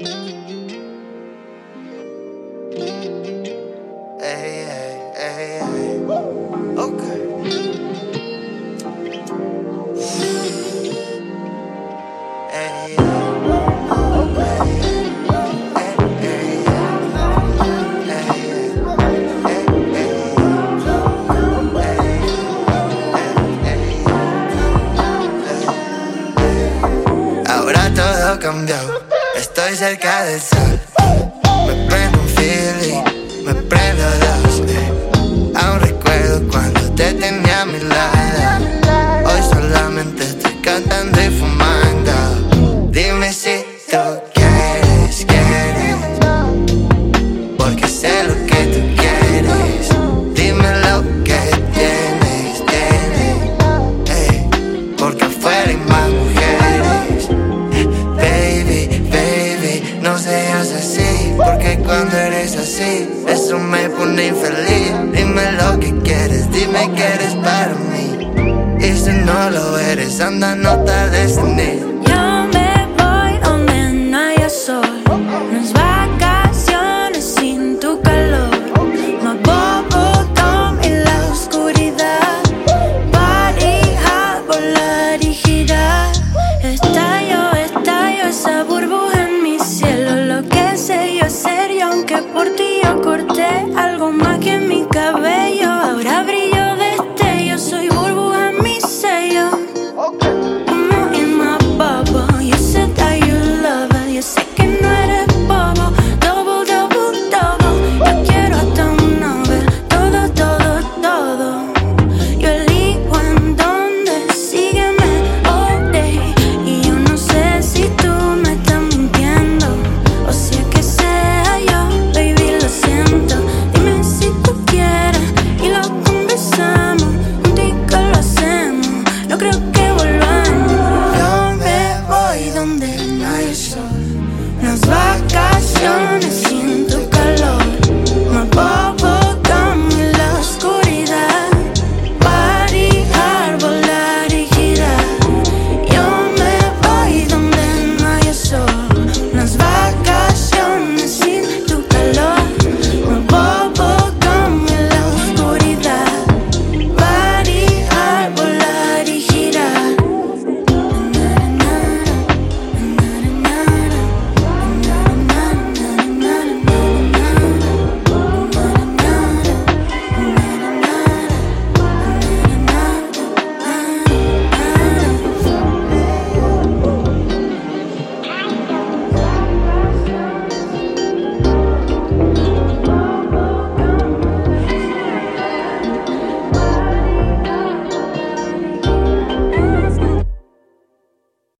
Ey, estoy cerca del sol. Me prendo un feeling, me prendo dos. eh. Aún recuerdo cuando te tenía a mi lado. Hoy solamente estoy cantando así, eso me pone infeliz. Dime lo que quieres, dime que eres para mí. Y si no lo eres, anda, no tardes en ir. вокруг